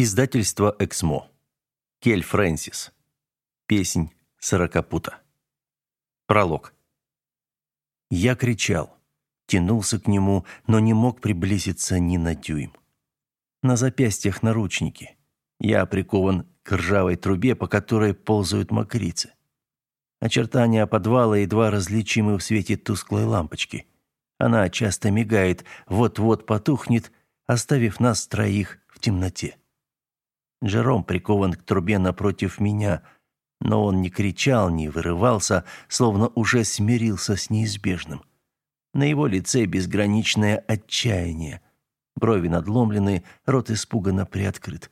Издательство «Эксмо». Кель Фрэнсис. Песнь сорокопута. Пролог. Я кричал, тянулся к нему, но не мог приблизиться ни на дюйм. На запястьях наручники. Я прикован к ржавой трубе, по которой ползают мокрицы. Очертания подвала едва различимы в свете тусклой лампочки. Она часто мигает, вот-вот потухнет, оставив нас троих в темноте. Джером прикован к трубе напротив меня, но он не кричал, не вырывался, словно уже смирился с неизбежным. На его лице безграничное отчаяние. Брови надломлены, рот испуганно приоткрыт.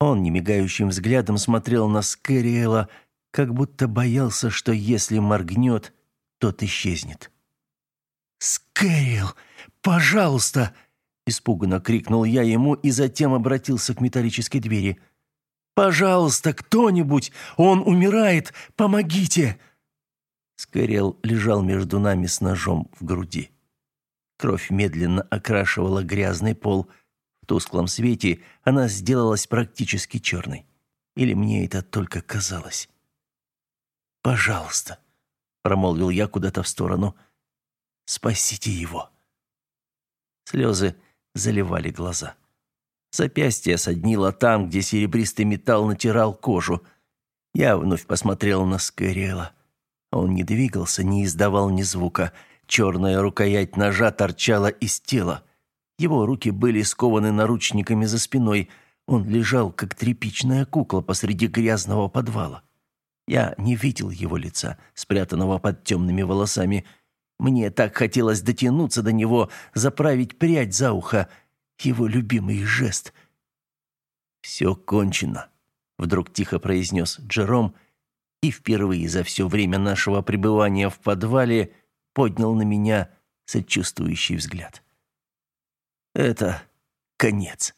Он немигающим взглядом смотрел на Скэриэла, как будто боялся, что если моргнет, тот исчезнет. «Скэриэл, пожалуйста!» Испуганно крикнул я ему и затем обратился к металлической двери. «Пожалуйста, кто-нибудь! Он умирает! Помогите!» Скорел лежал между нами с ножом в груди. Кровь медленно окрашивала грязный пол. В тусклом свете она сделалась практически черной. Или мне это только казалось? «Пожалуйста», — промолвил я куда-то в сторону, — «спасите его». Слезы заливали глаза. Запястье соднило там, где серебристый металл натирал кожу. Я вновь посмотрел на Скэриэла. Он не двигался, не издавал ни звука. Черная рукоять ножа торчала из тела. Его руки были скованы наручниками за спиной. Он лежал, как тряпичная кукла посреди грязного подвала. Я не видел его лица, спрятанного под темными волосами. Мне так хотелось дотянуться до него, заправить прядь за ухо — его любимый жест. «Все кончено», — вдруг тихо произнес Джером, и впервые за все время нашего пребывания в подвале поднял на меня сочувствующий взгляд. «Это конец».